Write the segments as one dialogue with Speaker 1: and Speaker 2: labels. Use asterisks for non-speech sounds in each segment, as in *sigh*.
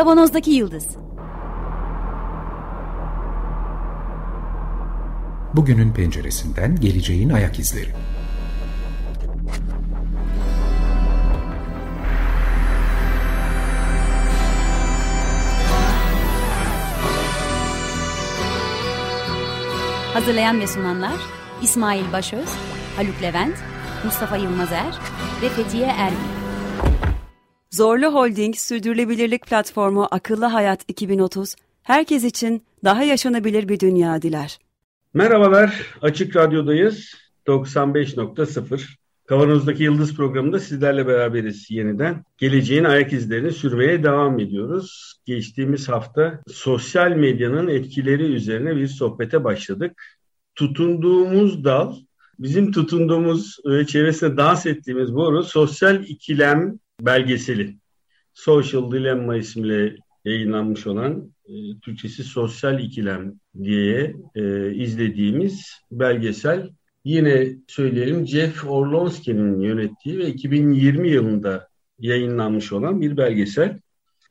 Speaker 1: Kavanozdaki Yıldız
Speaker 2: Bugünün penceresinden geleceğin ayak izleri.
Speaker 1: Hazırlayan ve sunanlar İsmail Başöz, Haluk Levent, Mustafa Yılmazer ve Fethiye Erbil.
Speaker 3: Zorlu Holding Sürdürülebilirlik Platformu Akıllı Hayat 2030, herkes için daha yaşanabilir bir dünya diler.
Speaker 4: Merhabalar, Açık Radyo'dayız. 95.0. Kavanozdaki Yıldız programında sizlerle beraberiz yeniden. Geleceğin ayak izlerini sürmeye devam ediyoruz. Geçtiğimiz hafta sosyal medyanın etkileri üzerine bir sohbete başladık. Tutunduğumuz dal, bizim tutunduğumuz ve çevresinde dans ettiğimiz boru sosyal ikilem belgeseli. Social Dilemma ismiyle yayınlanmış olan e, Türkçesi Sosyal İkilem diye e, izlediğimiz belgesel yine söyleyelim Jeff Orlowski'nin yönettiği ve 2020 yılında yayınlanmış olan bir belgesel.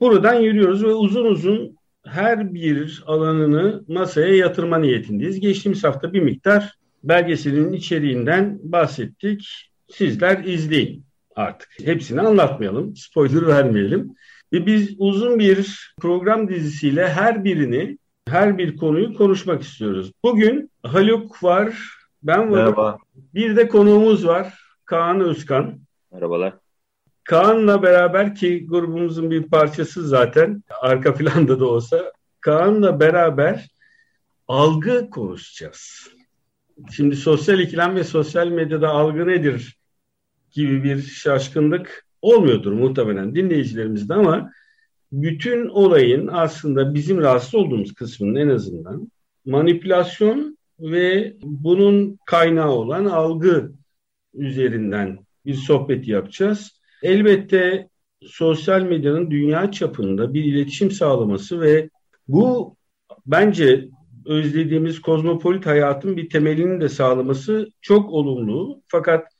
Speaker 4: Buradan yürüyoruz ve uzun uzun her bir alanını masaya yatırma niyetindeyiz. Geçtiğimiz hafta bir miktar belgeselin içeriğinden bahsettik. Sizler izleyin artık. Hepsini anlatmayalım, spoiler vermeyelim. Ve biz uzun bir program dizisiyle her birini, her bir konuyu konuşmak istiyoruz. Bugün Haluk var, ben varım. Merhaba. Bir de konuğumuz var, Kaan Özkan.
Speaker 5: Merhabalar.
Speaker 4: Kaan'la beraber ki grubumuzun bir parçası zaten, arka planda da olsa, Kaan'la beraber algı konuşacağız. Şimdi sosyal ikilem ve sosyal medyada algı nedir gibi bir şaşkınlık olmuyordur muhtemelen dinleyicilerimizde ama bütün olayın aslında bizim rahatsız olduğumuz kısmının en azından manipülasyon ve bunun kaynağı olan algı üzerinden bir sohbet yapacağız. Elbette sosyal medyanın dünya çapında bir iletişim sağlaması ve bu bence özlediğimiz kozmopolit hayatın bir temelini de sağlaması çok olumlu. Fakat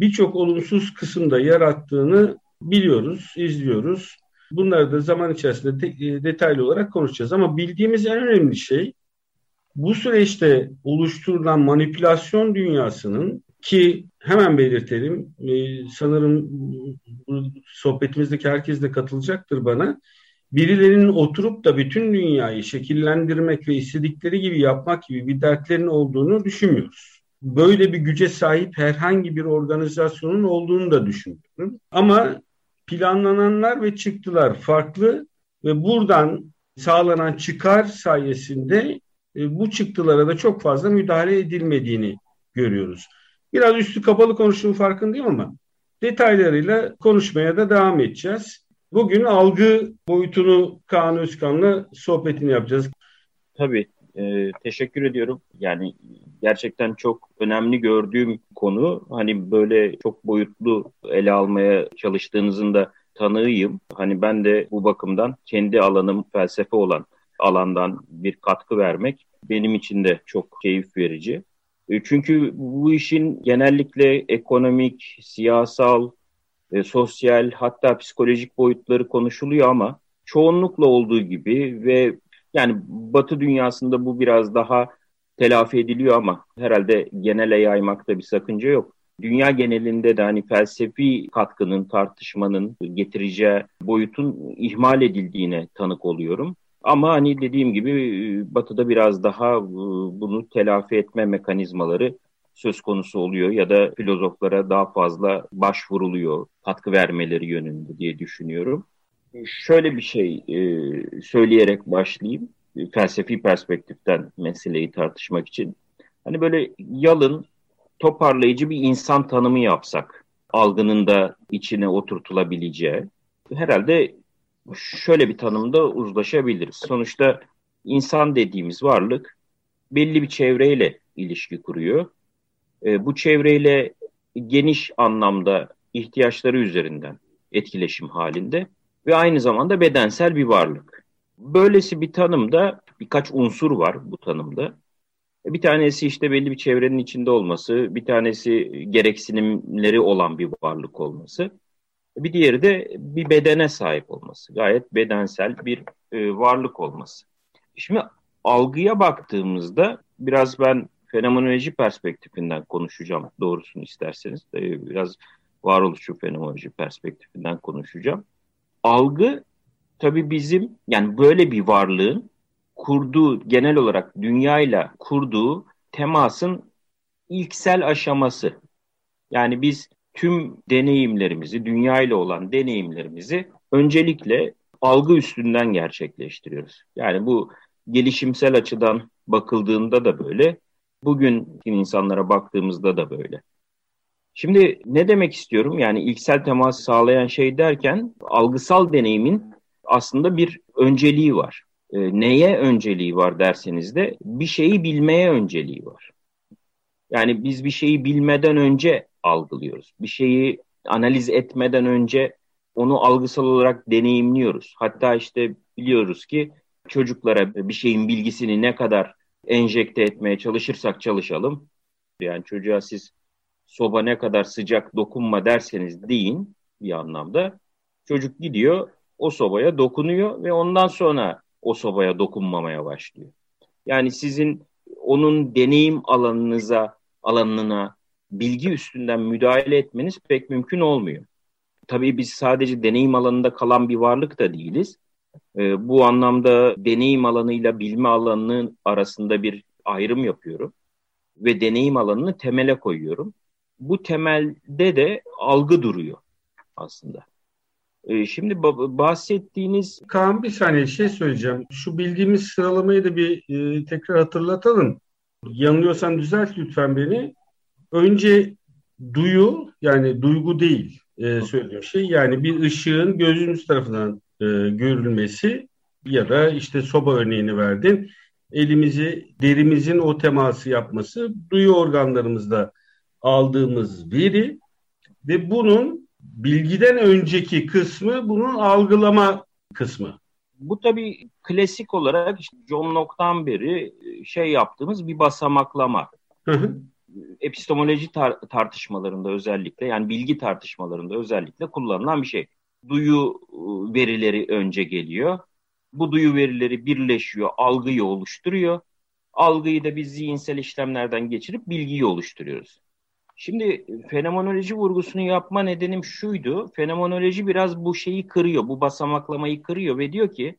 Speaker 4: birçok olumsuz kısımda yarattığını biliyoruz, izliyoruz. Bunları da zaman içerisinde de, e, detaylı olarak konuşacağız. Ama bildiğimiz en önemli şey bu süreçte oluşturulan manipülasyon dünyasının ki hemen belirtelim e, sanırım sohbetimizdeki herkes de katılacaktır bana. Birilerinin oturup da bütün dünyayı şekillendirmek ve istedikleri gibi yapmak gibi bir dertlerin olduğunu düşünmüyoruz böyle bir güce sahip herhangi bir organizasyonun olduğunu da düşünüyorum. Ama planlananlar ve çıktılar farklı ve buradan sağlanan çıkar sayesinde e, bu çıktılara da çok fazla müdahale edilmediğini görüyoruz. Biraz üstü kapalı konuştuğum farkındayım ama detaylarıyla konuşmaya da devam edeceğiz. Bugün algı boyutunu Kaan Özkan'la sohbetini yapacağız.
Speaker 5: Tabii. E, teşekkür ediyorum. Yani gerçekten çok önemli gördüğüm konu hani böyle çok boyutlu ele almaya çalıştığınızın da tanığıyım. Hani ben de bu bakımdan kendi alanım felsefe olan alandan bir katkı vermek benim için de çok keyif verici. E, çünkü bu işin genellikle ekonomik, siyasal, e, sosyal hatta psikolojik boyutları konuşuluyor ama çoğunlukla olduğu gibi ve yani Batı dünyasında bu biraz daha telafi ediliyor ama herhalde genele yaymakta bir sakınca yok. Dünya genelinde de hani felsefi katkının, tartışmanın getireceği boyutun ihmal edildiğine tanık oluyorum. Ama hani dediğim gibi Batı'da biraz daha e, bunu telafi etme mekanizmaları söz konusu oluyor ya da filozoflara daha fazla başvuruluyor katkı vermeleri yönünde diye düşünüyorum. Şöyle bir şey e, söyleyerek başlayayım felsefi perspektiften meseleyi tartışmak için. Hani böyle yalın, toparlayıcı bir insan tanımı yapsak, algının da içine oturtulabileceği, herhalde şöyle bir tanımda uzlaşabiliriz. Sonuçta insan dediğimiz varlık belli bir çevreyle ilişki kuruyor. E, bu çevreyle geniş anlamda ihtiyaçları üzerinden etkileşim halinde ve aynı zamanda bedensel bir varlık. Böylesi bir tanımda birkaç unsur var bu tanımda. Bir tanesi işte belli bir çevrenin içinde olması, bir tanesi gereksinimleri olan bir varlık olması. Bir diğeri de bir bedene sahip olması. Gayet bedensel bir e, varlık olması. Şimdi algıya baktığımızda biraz ben fenomenoloji perspektifinden konuşacağım doğrusunu isterseniz. E, biraz varoluşçu fenomenoloji perspektifinden konuşacağım. Algı tabii bizim yani böyle bir varlığın kurduğu genel olarak dünyayla kurduğu temasın ilksel aşaması. Yani biz tüm deneyimlerimizi, dünyayla olan deneyimlerimizi öncelikle algı üstünden gerçekleştiriyoruz. Yani bu gelişimsel açıdan bakıldığında da böyle, bugün insanlara baktığımızda da böyle. Şimdi ne demek istiyorum? Yani ilksel temas sağlayan şey derken algısal deneyimin aslında bir önceliği var. E, neye önceliği var derseniz de bir şeyi bilmeye önceliği var. Yani biz bir şeyi bilmeden önce algılıyoruz. Bir şeyi analiz etmeden önce onu algısal olarak deneyimliyoruz. Hatta işte biliyoruz ki çocuklara bir şeyin bilgisini ne kadar enjekte etmeye çalışırsak çalışalım. Yani çocuğa siz soba ne kadar sıcak dokunma derseniz deyin bir anlamda. Çocuk gidiyor o sobaya dokunuyor ve ondan sonra o sobaya dokunmamaya başlıyor. Yani sizin onun deneyim alanınıza, alanına bilgi üstünden müdahale etmeniz pek mümkün olmuyor. Tabii biz sadece deneyim alanında kalan bir varlık da değiliz. E, bu anlamda deneyim alanıyla bilme alanının arasında bir ayrım yapıyorum ve deneyim alanını temele koyuyorum. Bu temelde de algı duruyor aslında. E, şimdi bahsettiğiniz...
Speaker 4: Kaan bir saniye şey söyleyeceğim. Şu bildiğimiz sıralamayı da bir e, tekrar hatırlatalım. Yanılıyorsan düzelt lütfen beni. Önce duyu yani duygu değil e, söylediğim şey. Yani bir ışığın gözümüz tarafından e, görülmesi ya da işte soba örneğini verdin. Elimizi, derimizin o teması yapması duyu organlarımızda aldığımız veri ve bunun bilgiden önceki kısmı bunun algılama kısmı.
Speaker 5: Bu tabii klasik olarak işte John Locke'dan beri şey yaptığımız bir basamaklama. Epistemoloji tar- tartışmalarında özellikle yani bilgi tartışmalarında özellikle kullanılan bir şey duyu ıı, verileri önce geliyor. Bu duyu verileri birleşiyor, algıyı oluşturuyor. Algıyı da biz zihinsel işlemlerden geçirip bilgiyi oluşturuyoruz. Şimdi fenomenoloji vurgusunu yapma nedenim şuydu. Fenomenoloji biraz bu şeyi kırıyor, bu basamaklamayı kırıyor ve diyor ki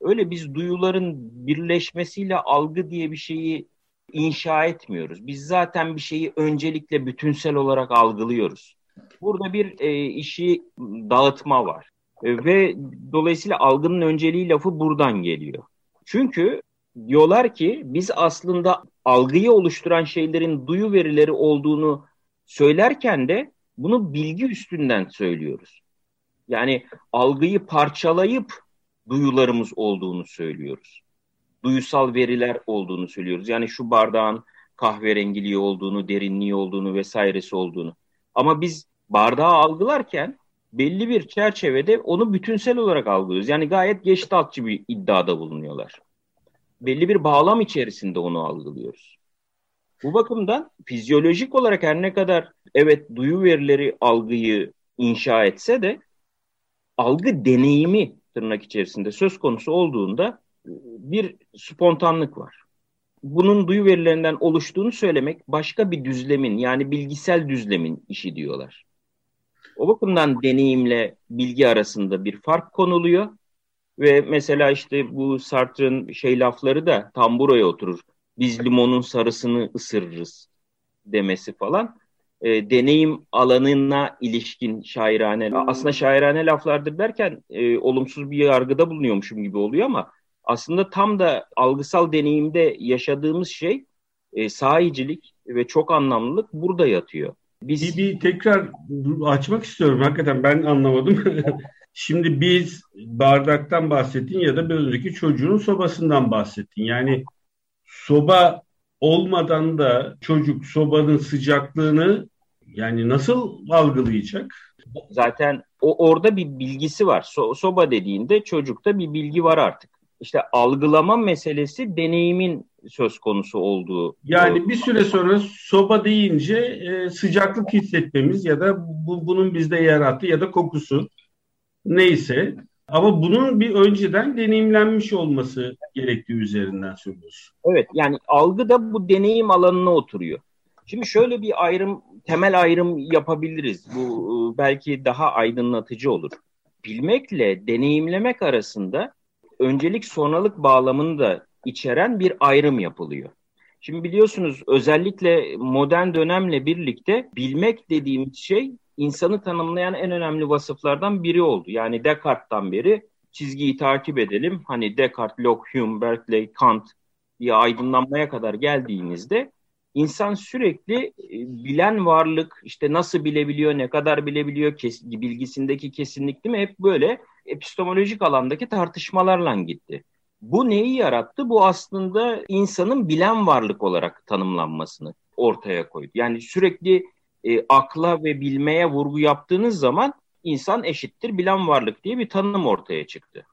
Speaker 5: öyle biz duyuların birleşmesiyle algı diye bir şeyi inşa etmiyoruz. Biz zaten bir şeyi öncelikle bütünsel olarak algılıyoruz. Burada bir e, işi dağıtma var. E, ve dolayısıyla algının önceliği lafı buradan geliyor. Çünkü diyorlar ki biz aslında algıyı oluşturan şeylerin duyu verileri olduğunu söylerken de bunu bilgi üstünden söylüyoruz. Yani algıyı parçalayıp duyularımız olduğunu söylüyoruz. Duyusal veriler olduğunu söylüyoruz. Yani şu bardağın kahverengiliği olduğunu, derinliği olduğunu vesairesi olduğunu. Ama biz bardağı algılarken belli bir çerçevede onu bütünsel olarak algılıyoruz. Yani gayet geçtaltçı bir iddiada bulunuyorlar. Belli bir bağlam içerisinde onu algılıyoruz. Bu bakımdan fizyolojik olarak her ne kadar evet duyu verileri algıyı inşa etse de algı deneyimi tırnak içerisinde söz konusu olduğunda bir spontanlık var bunun duyu verilerinden oluştuğunu söylemek başka bir düzlemin yani bilgisel düzlemin işi diyorlar. O bakımdan deneyimle bilgi arasında bir fark konuluyor ve mesela işte bu Sartre'ın şey lafları da tam buraya oturur. Biz limonun sarısını ısırırız demesi falan. E, deneyim alanına ilişkin şairane, aslında şairane laflardır derken e, olumsuz bir yargıda bulunuyormuşum gibi oluyor ama aslında tam da algısal deneyimde yaşadığımız şey e, sahicilik ve çok anlamlılık burada yatıyor.
Speaker 4: Biz... Bir, bir tekrar açmak istiyorum hakikaten ben anlamadım. *laughs* Şimdi biz bardaktan bahsettin ya da bir önceki çocuğun sobasından bahsettin. Yani soba olmadan da çocuk sobanın sıcaklığını yani nasıl algılayacak?
Speaker 5: Zaten o orada bir bilgisi var. So, soba dediğinde çocukta bir bilgi var artık işte algılama meselesi deneyimin söz konusu olduğu.
Speaker 4: Yani bir süre sonra soba deyince e, sıcaklık hissetmemiz ya da bu, bunun bizde yarattığı ya da kokusu neyse ama bunun bir önceden deneyimlenmiş olması gerektiği üzerinden söylüyorsun.
Speaker 5: Evet yani algı da bu deneyim alanına oturuyor. Şimdi şöyle bir ayrım, temel ayrım yapabiliriz. Bu e, belki daha aydınlatıcı olur. Bilmekle deneyimlemek arasında öncelik sonralık bağlamını da içeren bir ayrım yapılıyor. Şimdi biliyorsunuz özellikle modern dönemle birlikte bilmek dediğimiz şey insanı tanımlayan en önemli vasıflardan biri oldu. Yani Descartes'tan beri çizgiyi takip edelim. Hani Descartes, Locke, Hume, Berkeley, Kant diye aydınlanmaya kadar geldiğinizde insan sürekli e, bilen varlık işte nasıl bilebiliyor, ne kadar bilebiliyor, kes, bilgisindeki kesinlik değil mi? Hep böyle epistemolojik alandaki tartışmalarla gitti. Bu neyi yarattı? Bu aslında insanın bilen varlık olarak tanımlanmasını ortaya koydu. Yani sürekli e, akla ve bilmeye vurgu yaptığınız zaman insan eşittir bilen varlık diye bir tanım ortaya çıktı.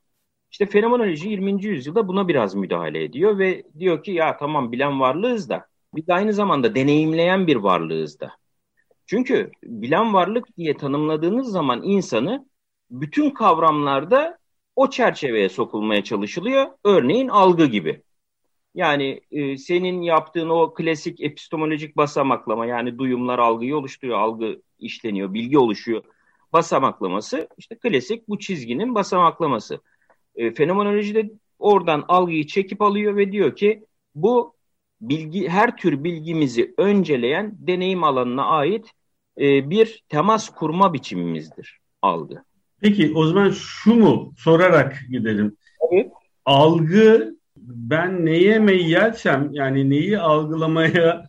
Speaker 5: İşte fenomenoloji 20. yüzyılda buna biraz müdahale ediyor ve diyor ki ya tamam bilen varlığız da biz aynı zamanda deneyimleyen bir varlığız da. Çünkü bilen varlık diye tanımladığınız zaman insanı bütün kavramlarda o çerçeveye sokulmaya çalışılıyor. Örneğin algı gibi. Yani e, senin yaptığın o klasik epistemolojik basamaklama yani duyumlar algıyı oluşturuyor, algı işleniyor, bilgi oluşuyor. Basamaklaması işte klasik bu çizginin basamaklaması. E, fenomenoloji de oradan algıyı çekip alıyor ve diyor ki bu bilgi her tür bilgimizi önceleyen deneyim alanına ait e, bir temas kurma biçimimizdir algı.
Speaker 4: Peki o zaman şu mu sorarak gidelim. Evet. Algı ben neye meyyalsem yani neyi algılamaya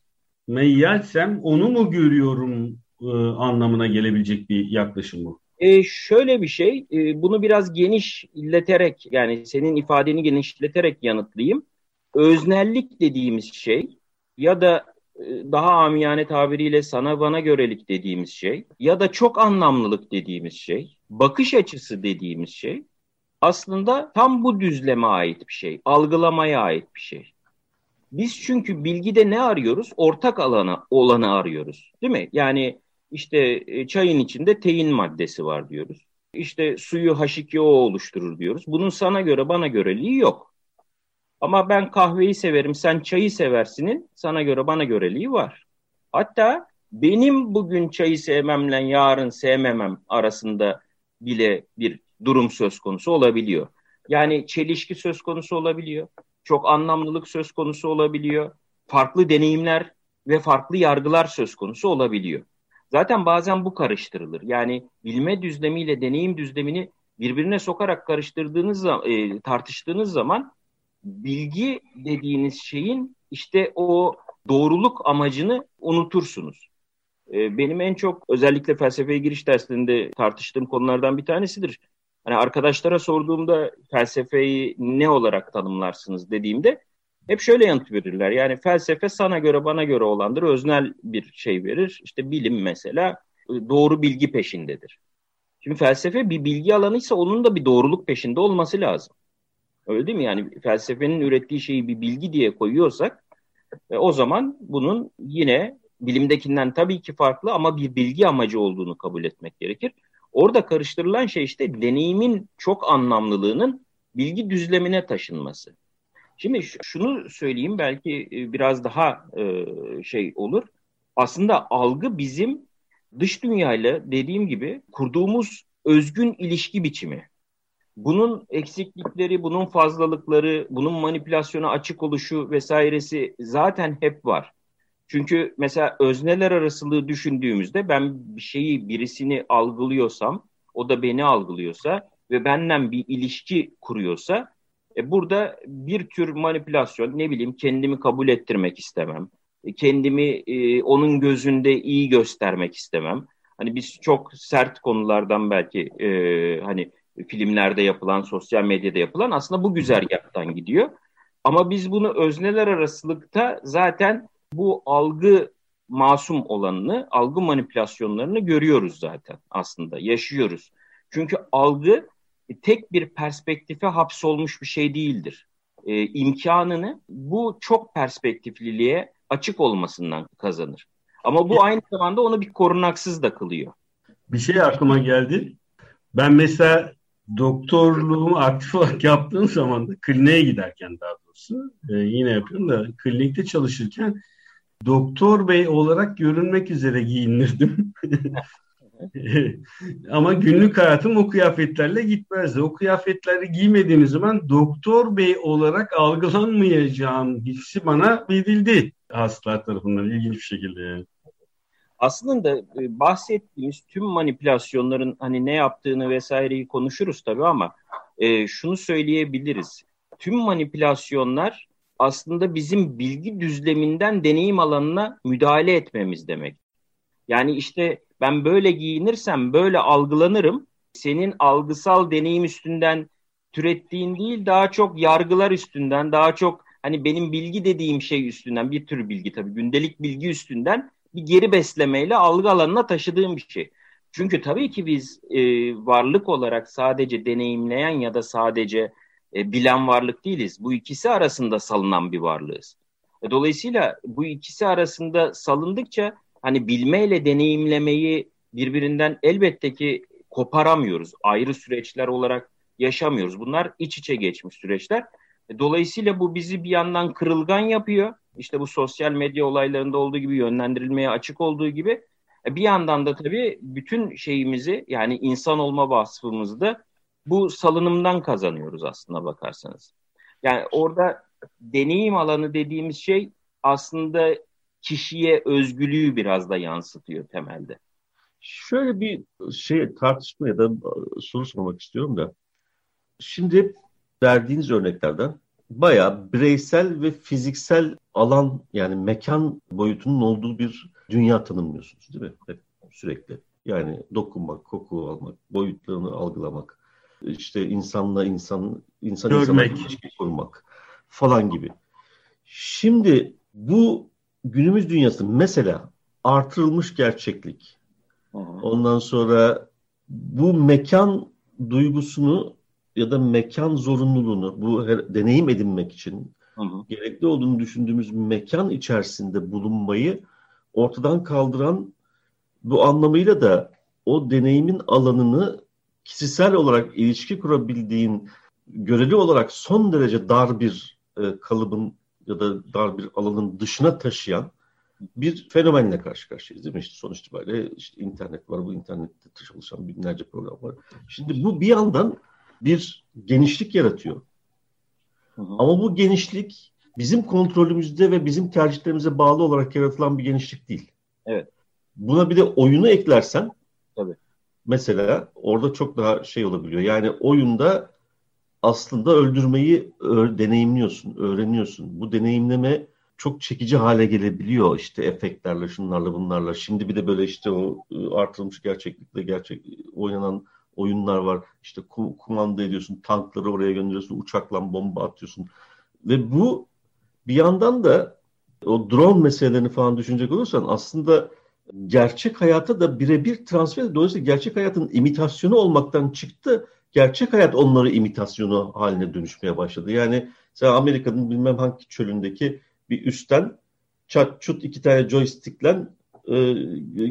Speaker 4: meyyalsem onu mu görüyorum e, anlamına gelebilecek bir yaklaşım bu.
Speaker 5: E, şöyle bir şey, e, bunu biraz genişleterek yani senin ifadeni genişleterek yanıtlayayım. Öznellik dediğimiz şey ya da e, daha amiyane tabiriyle sana bana görelik dediğimiz şey ya da çok anlamlılık dediğimiz şey, bakış açısı dediğimiz şey aslında tam bu düzleme ait bir şey, algılamaya ait bir şey. Biz çünkü bilgide ne arıyoruz? Ortak alana olanı arıyoruz. Değil mi? Yani işte e, çayın içinde tein maddesi var diyoruz. İşte suyu H2O oluşturur diyoruz. Bunun sana göre bana göreliği yok. Ama ben kahveyi severim, sen çayı seversinin sana göre bana göreliği var. Hatta benim bugün çayı sevmemle yarın sevmemem arasında bile bir durum söz konusu olabiliyor. Yani çelişki söz konusu olabiliyor. Çok anlamlılık söz konusu olabiliyor. Farklı deneyimler ve farklı yargılar söz konusu olabiliyor. Zaten bazen bu karıştırılır. Yani bilme düzlemiyle deneyim düzlemini birbirine sokarak karıştırdığınız e, tartıştığınız zaman bilgi dediğiniz şeyin işte o doğruluk amacını unutursunuz. E, benim en çok özellikle felsefeye giriş derslerinde tartıştığım konulardan bir tanesidir. Hani arkadaşlara sorduğumda felsefeyi ne olarak tanımlarsınız dediğimde hep şöyle yanıt verirler. Yani felsefe sana göre bana göre olandır, öznel bir şey verir. İşte bilim mesela e, doğru bilgi peşindedir. Şimdi felsefe bir bilgi alanıysa onun da bir doğruluk peşinde olması lazım. Öyle değil mi? Yani felsefenin ürettiği şeyi bir bilgi diye koyuyorsak e, o zaman bunun yine bilimdekinden tabii ki farklı ama bir bilgi amacı olduğunu kabul etmek gerekir. Orada karıştırılan şey işte deneyimin çok anlamlılığının bilgi düzlemine taşınması. Şimdi şunu söyleyeyim belki e, biraz daha e, şey olur. Aslında algı bizim dış dünyayla dediğim gibi kurduğumuz özgün ilişki biçimi. Bunun eksiklikleri, bunun fazlalıkları, bunun manipülasyona açık oluşu vesairesi zaten hep var. Çünkü mesela özneler arasılığı düşündüğümüzde ben bir şeyi birisini algılıyorsam, o da beni algılıyorsa ve benden bir ilişki kuruyorsa e, burada bir tür manipülasyon, ne bileyim kendimi kabul ettirmek istemem. E, kendimi e, onun gözünde iyi göstermek istemem. Hani biz çok sert konulardan belki e, hani filmlerde yapılan, sosyal medyada yapılan aslında bu güzergahtan gidiyor. Ama biz bunu özneler arasılıkta zaten bu algı masum olanını, algı manipülasyonlarını görüyoruz zaten aslında, yaşıyoruz. Çünkü algı tek bir perspektife hapsolmuş bir şey değildir. e, imkanını bu çok perspektifliliğe açık olmasından kazanır. Ama bu aynı zamanda onu bir korunaksız da kılıyor.
Speaker 4: Bir şey aklıma geldi. Ben mesela doktorluğumu aktif *laughs* olarak yaptığım zaman da kliniğe giderken daha doğrusu e, yine yapıyorum da klinikte çalışırken doktor bey olarak görünmek üzere giyinirdim. *laughs* Ama günlük hayatım o kıyafetlerle gitmezdi. O kıyafetleri giymediğim zaman doktor bey olarak algılanmayacağım hissi bana verildi hastalar tarafından ilginç bir şekilde yani.
Speaker 5: Aslında e, bahsettiğimiz tüm manipülasyonların hani ne yaptığını vesaireyi konuşuruz tabii ama e, şunu söyleyebiliriz. Tüm manipülasyonlar aslında bizim bilgi düzleminden deneyim alanına müdahale etmemiz demek. Yani işte ben böyle giyinirsem böyle algılanırım. Senin algısal deneyim üstünden türettiğin değil daha çok yargılar üstünden daha çok hani benim bilgi dediğim şey üstünden bir tür bilgi tabii gündelik bilgi üstünden bir geri beslemeyle algı alanına taşıdığım bir şey. Çünkü tabii ki biz e, varlık olarak sadece deneyimleyen ya da sadece e, bilen varlık değiliz. Bu ikisi arasında salınan bir varlığız. E, dolayısıyla bu ikisi arasında salındıkça hani bilmeyle deneyimlemeyi birbirinden elbette ki koparamıyoruz. Ayrı süreçler olarak yaşamıyoruz. Bunlar iç içe geçmiş süreçler. E, dolayısıyla bu bizi bir yandan kırılgan yapıyor. İşte bu sosyal medya olaylarında olduğu gibi yönlendirilmeye açık olduğu gibi e, bir yandan da tabii bütün şeyimizi yani insan olma vasfımızı da bu salınımdan kazanıyoruz aslında bakarsanız. Yani orada deneyim alanı dediğimiz şey aslında kişiye özgürlüğü biraz da yansıtıyor temelde.
Speaker 6: Şöyle bir şey tartışma ya da soru sormak istiyorum da. Şimdi verdiğiniz örneklerden bayağı bireysel ve fiziksel alan yani mekan boyutunun olduğu bir dünya tanımlıyorsunuz değil mi? Sürekli. Yani dokunmak, koku almak, boyutlarını algılamak, işte insanla insan, insan
Speaker 4: Görmek.
Speaker 6: insana ilişki kurmak falan gibi. Şimdi bu günümüz dünyası mesela artırılmış gerçeklik. Ondan sonra bu mekan duygusunu ya da mekan zorunluluğunu bu her, deneyim edinmek için hı. gerekli olduğunu düşündüğümüz mekan içerisinde bulunmayı ortadan kaldıran bu anlamıyla da o deneyimin alanını kişisel olarak ilişki kurabildiğin göreli olarak son derece dar bir e, kalıbın ya da dar bir alanın dışına taşıyan bir fenomenle karşı karşıyayız değil mi? İşte sonuç itibariyle işte internet var, bu internette çalışan binlerce program var. Şimdi bu bir yandan bir genişlik yaratıyor. Hı hı. Ama bu genişlik bizim kontrolümüzde ve bizim tercihlerimize bağlı olarak yaratılan bir genişlik değil.
Speaker 5: Evet.
Speaker 6: Buna bir de oyunu eklersen
Speaker 5: Tabii.
Speaker 6: Mesela orada çok daha şey olabiliyor. Yani oyunda aslında öldürmeyi deneyimliyorsun, öğreniyorsun. Bu deneyimleme çok çekici hale gelebiliyor işte efektlerle, şunlarla, bunlarla. Şimdi bir de böyle işte o ıı, artırılmış gerçeklikle gerçek oynanan oyunlar var. İşte kumanda ediyorsun, tankları oraya gönderiyorsun, uçakla bomba atıyorsun. Ve bu bir yandan da o drone meselelerini falan düşünecek olursan aslında gerçek hayata da birebir transfer dolayısıyla gerçek hayatın imitasyonu olmaktan çıktı. Gerçek hayat onları imitasyonu haline dönüşmeye başladı. Yani sen Amerika'nın bilmem hangi çölündeki bir üstten çat çut iki tane joystickle e,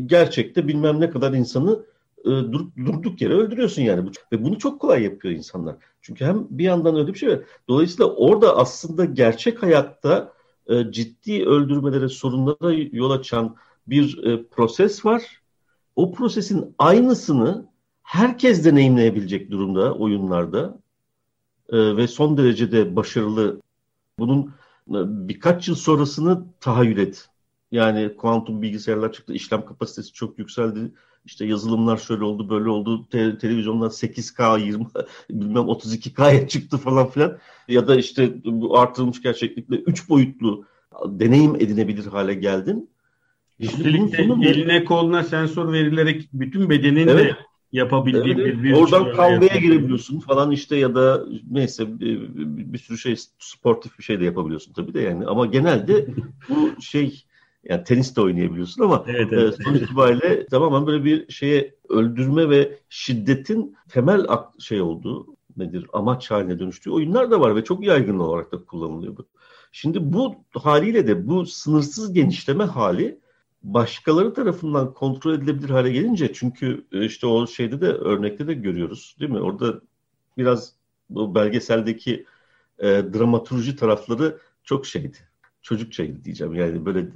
Speaker 6: gerçekte bilmem ne kadar insanı e, dur, durduk yere öldürüyorsun yani. Ve bunu çok kolay yapıyor insanlar. Çünkü hem bir yandan öyle bir şey var. Dolayısıyla orada aslında gerçek hayatta e, ciddi öldürmelere, sorunlara yol açan bir e, proses var. O prosesin aynısını herkes deneyimleyebilecek durumda oyunlarda e, ve son derecede başarılı. Bunun e, birkaç yıl sonrasını tahayyül et. Yani kuantum bilgisayarlar çıktı, işlem kapasitesi çok yükseldi. İşte yazılımlar şöyle oldu, böyle oldu. Te- televizyonlar 8K, 20, *laughs* bilmem 32K'ya çıktı falan filan. Ya da işte bu artırılmış gerçeklikle 3 boyutlu deneyim edinebilir hale geldin.
Speaker 4: Üstelik de eline koluna sensör verilerek bütün bedenin evet. de yapabildiği
Speaker 6: evet, bir, bir Oradan kavgaya girebiliyorsun falan işte ya da neyse bir, sürü şey sportif bir şey de yapabiliyorsun tabii de yani ama genelde bu *laughs* şey yani tenis de oynayabiliyorsun ama evet, evet. E, sonuç itibariyle tamamen böyle bir şeye öldürme ve şiddetin temel şey olduğu nedir, amaç haline dönüştüğü oyunlar da var ve çok yaygın olarak da kullanılıyor bu. Şimdi bu haliyle de bu sınırsız genişleme hali başkaları tarafından kontrol edilebilir hale gelince çünkü e, işte o şeyde de örnekte de görüyoruz değil mi? Orada biraz bu belgeseldeki e, dramaturji tarafları çok şeydi. Çocukçaydı diyeceğim. Yani böyle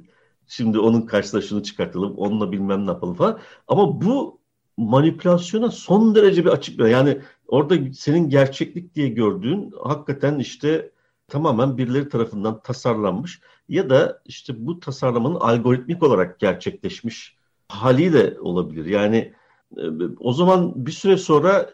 Speaker 6: şimdi onun karşısına şunu çıkartalım, onunla bilmem ne yapalım falan. Ama bu manipülasyona son derece bir açık. Yani orada senin gerçeklik diye gördüğün hakikaten işte tamamen birileri tarafından tasarlanmış ya da işte bu tasarlamanın algoritmik olarak gerçekleşmiş hali de olabilir. Yani e, o zaman bir süre sonra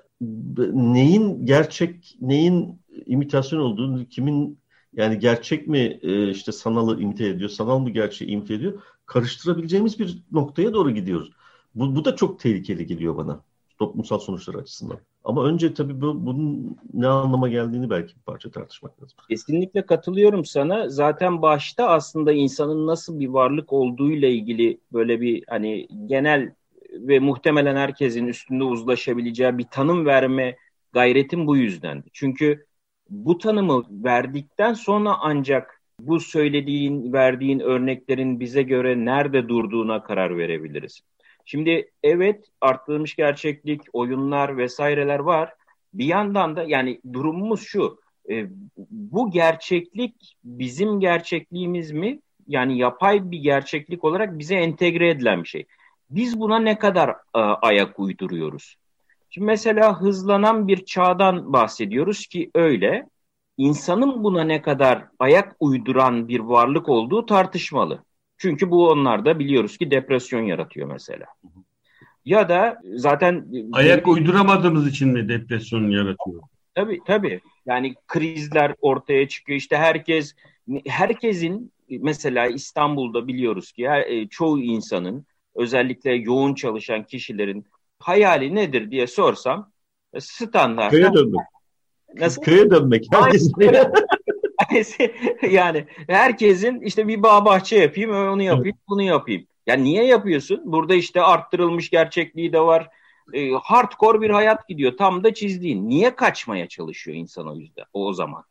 Speaker 6: neyin gerçek, neyin imitasyon olduğunu, kimin yani gerçek mi e, işte sanalı imite ediyor, sanal mı gerçeği imite ediyor karıştırabileceğimiz bir noktaya doğru gidiyoruz. Bu, bu da çok tehlikeli geliyor bana toplumsal sonuçlar açısından. Ama önce tabii bu, bunun ne anlama geldiğini belki bir parça tartışmak lazım.
Speaker 5: Kesinlikle katılıyorum sana. Zaten başta aslında insanın nasıl bir varlık olduğuyla ilgili böyle bir hani genel ve muhtemelen herkesin üstünde uzlaşabileceği bir tanım verme gayretim bu yüzden. Çünkü bu tanımı verdikten sonra ancak bu söylediğin, verdiğin örneklerin bize göre nerede durduğuna karar verebiliriz. Şimdi evet arttırılmış gerçeklik, oyunlar vesaireler var. Bir yandan da yani durumumuz şu. E, bu gerçeklik bizim gerçekliğimiz mi? Yani yapay bir gerçeklik olarak bize entegre edilen bir şey. Biz buna ne kadar e, ayak uyduruyoruz? Şimdi mesela hızlanan bir çağdan bahsediyoruz ki öyle. İnsanın buna ne kadar ayak uyduran bir varlık olduğu tartışmalı. Çünkü bu onlarda biliyoruz ki depresyon yaratıyor mesela. Ya da zaten...
Speaker 4: Ayak uyduramadığımız için mi depresyon yaratıyor?
Speaker 5: Tabii tabii. Yani krizler ortaya çıkıyor. İşte herkes, herkesin mesela İstanbul'da biliyoruz ki her, çoğu insanın özellikle yoğun çalışan kişilerin hayali nedir diye sorsam e, standart.
Speaker 6: Köye dönmek. Nasıl? Köye dönmek. Herkes *laughs*
Speaker 5: yani herkesin işte bir bağ bahçe yapayım, onu yapayım, bunu yapayım. Yani niye yapıyorsun? Burada işte arttırılmış gerçekliği de var. E, hardcore bir hayat gidiyor. Tam da çizdiğin. Niye kaçmaya çalışıyor insan o yüzden o, o zaman?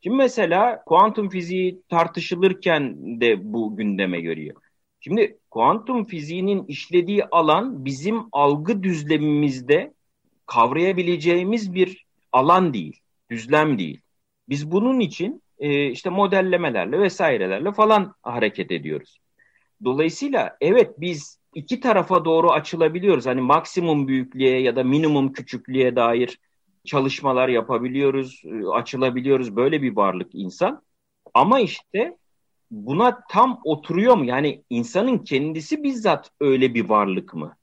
Speaker 5: Şimdi mesela kuantum fiziği tartışılırken de bu gündeme görüyor. Şimdi kuantum fiziğinin işlediği alan bizim algı düzlemimizde kavrayabileceğimiz bir alan değil, düzlem değil. Biz bunun için e, işte modellemelerle vesairelerle falan hareket ediyoruz. Dolayısıyla evet biz iki tarafa doğru açılabiliyoruz. Hani maksimum büyüklüğe ya da minimum küçüklüğe dair çalışmalar yapabiliyoruz, e, açılabiliyoruz. Böyle bir varlık insan. Ama işte buna tam oturuyor mu? Yani insanın kendisi bizzat öyle bir varlık mı?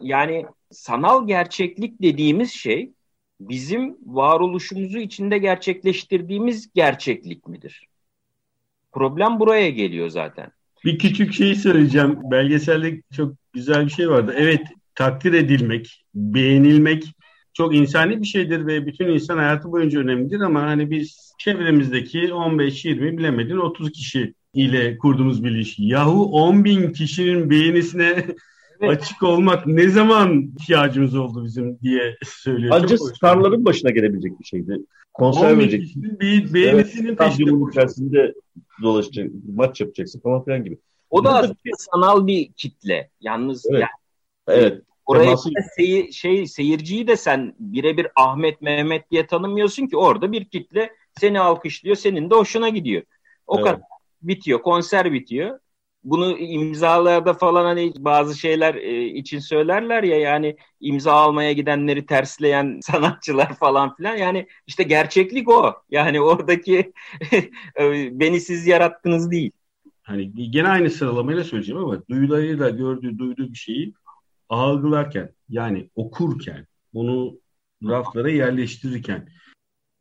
Speaker 5: Yani sanal gerçeklik dediğimiz şey bizim varoluşumuzu içinde gerçekleştirdiğimiz gerçeklik midir? Problem buraya geliyor zaten.
Speaker 4: Bir küçük şey söyleyeceğim. Belgeselde çok güzel bir şey vardı. Evet takdir edilmek, beğenilmek çok insani bir şeydir ve bütün insan hayatı boyunca önemlidir ama hani biz çevremizdeki 15-20 bilemedin 30 kişi ile kurduğumuz bir ilişki. Yahu 10 bin kişinin beğenisine. *laughs* açık olmak ne zaman ihtiyacımız oldu bizim diye söylüyor.
Speaker 6: Ancak starların başına gelebilecek bir şeydi. Konser verecek.
Speaker 4: Bir beğenisinin evet,
Speaker 6: peşinde. içerisinde dolaşacak, maç yapacaksın falan filan gibi.
Speaker 5: O da aslında sanal bir kitle. Yalnız
Speaker 6: evet.
Speaker 5: yani
Speaker 6: Evet.
Speaker 5: Oraya seyir, şey seyirciyi de sen birebir Ahmet Mehmet diye tanımıyorsun ki orada bir kitle seni alkışlıyor, senin de hoşuna gidiyor. O evet. kadar bitiyor, konser bitiyor bunu imzalarda falan hani bazı şeyler e, için söylerler ya yani imza almaya gidenleri tersleyen *laughs* sanatçılar falan filan yani işte gerçeklik o. Yani oradaki *laughs* beni siz yarattınız değil.
Speaker 4: Hani gene aynı sıralamayla söyleyeceğim ama duyularıyla gördüğü, duyduğu bir şeyi algılarken yani okurken onu raflara yerleştirirken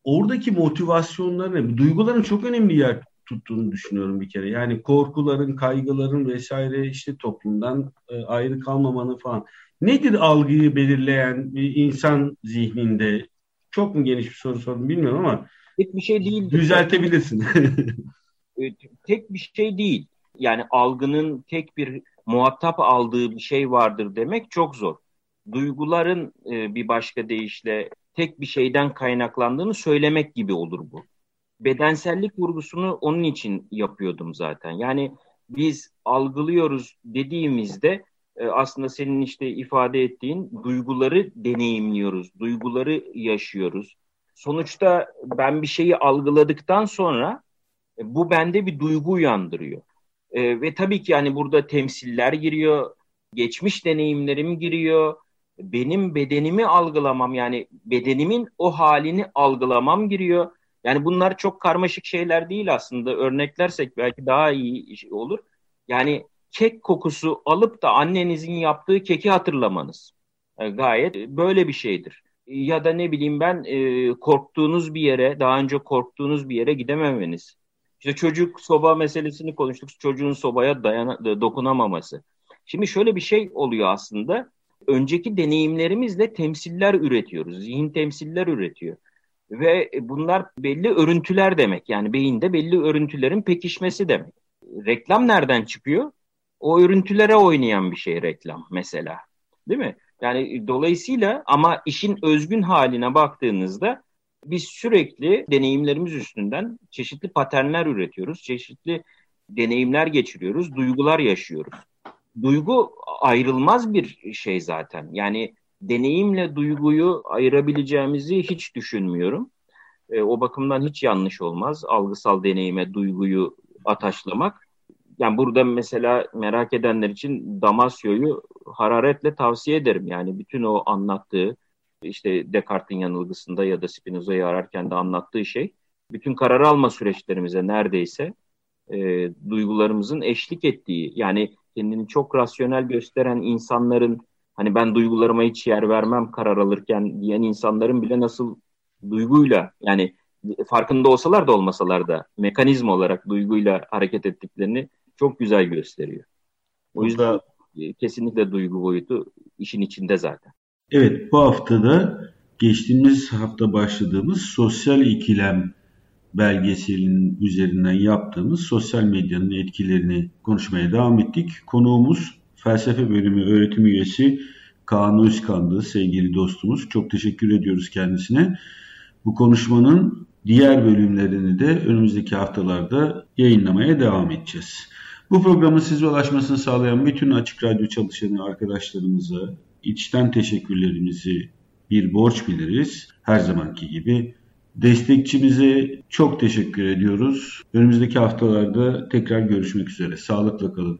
Speaker 4: oradaki motivasyonların, duyguların çok önemli yer tuttuğunu düşünüyorum bir kere. Yani korkuların, kaygıların vesaire işte toplumdan e, ayrı kalmamanın falan. Nedir algıyı belirleyen bir insan zihninde? Çok mu geniş bir soru sordum bilmiyorum ama
Speaker 5: tek bir şey değil.
Speaker 4: Düzeltebilirsin. *laughs*
Speaker 5: E, tek bir şey değil. Yani algının tek bir muhatap aldığı bir şey vardır demek çok zor. Duyguların e, bir başka deyişle tek bir şeyden kaynaklandığını söylemek gibi olur bu. Bedensellik vurgusunu onun için yapıyordum zaten. Yani biz algılıyoruz dediğimizde e, aslında senin işte ifade ettiğin duyguları deneyimliyoruz, duyguları yaşıyoruz. Sonuçta ben bir şeyi algıladıktan sonra e, bu bende bir duygu uyandırıyor. E, ve tabii ki yani burada temsiller giriyor, geçmiş deneyimlerim giriyor, benim bedenimi algılamam yani bedenimin o halini algılamam giriyor. Yani bunlar çok karmaşık şeyler değil aslında. Örneklersek belki daha iyi olur. Yani kek kokusu alıp da annenizin yaptığı keki hatırlamanız. E, gayet böyle bir şeydir. Ya da ne bileyim ben e, korktuğunuz bir yere, daha önce korktuğunuz bir yere gidememeniz. İşte çocuk soba meselesini konuştuk. Çocuğun sobaya dayana, dokunamaması. Şimdi şöyle bir şey oluyor aslında. Önceki deneyimlerimizle temsiller üretiyoruz. Zihin temsiller üretiyor. Ve bunlar belli örüntüler demek. Yani beyinde belli örüntülerin pekişmesi demek. Reklam nereden çıkıyor? O örüntülere oynayan bir şey reklam mesela. Değil mi? Yani dolayısıyla ama işin özgün haline baktığınızda biz sürekli deneyimlerimiz üstünden çeşitli paternler üretiyoruz. Çeşitli deneyimler geçiriyoruz, duygular yaşıyoruz. Duygu ayrılmaz bir şey zaten. Yani deneyimle duyguyu ayırabileceğimizi hiç düşünmüyorum. E, o bakımdan hiç yanlış olmaz algısal deneyime duyguyu ataşlamak. Yani burada mesela merak edenler için Damasio'yu hararetle tavsiye ederim. Yani bütün o anlattığı işte Descartes'in yanılgısında ya da Spinoza'yı ararken de anlattığı şey bütün karar alma süreçlerimize neredeyse e, duygularımızın eşlik ettiği yani kendini çok rasyonel gösteren insanların hani ben duygularıma hiç yer vermem karar alırken diyen insanların bile nasıl duyguyla yani farkında olsalar da olmasalar da mekanizma olarak duyguyla hareket ettiklerini çok güzel gösteriyor. O yüzden e, kesinlikle duygu boyutu işin içinde zaten.
Speaker 4: Evet bu haftada geçtiğimiz hafta başladığımız sosyal ikilem belgeselinin üzerinden yaptığımız sosyal medyanın etkilerini konuşmaya devam ettik. Konuğumuz felsefe bölümü öğretim üyesi Kaan Özkan'dı sevgili dostumuz. Çok teşekkür ediyoruz kendisine. Bu konuşmanın diğer bölümlerini de önümüzdeki haftalarda yayınlamaya devam edeceğiz. Bu programın size ulaşmasını sağlayan bütün Açık Radyo çalışanı arkadaşlarımıza içten teşekkürlerimizi bir borç biliriz. Her zamanki gibi destekçimize çok teşekkür ediyoruz. Önümüzdeki haftalarda tekrar görüşmek üzere. Sağlıkla kalın.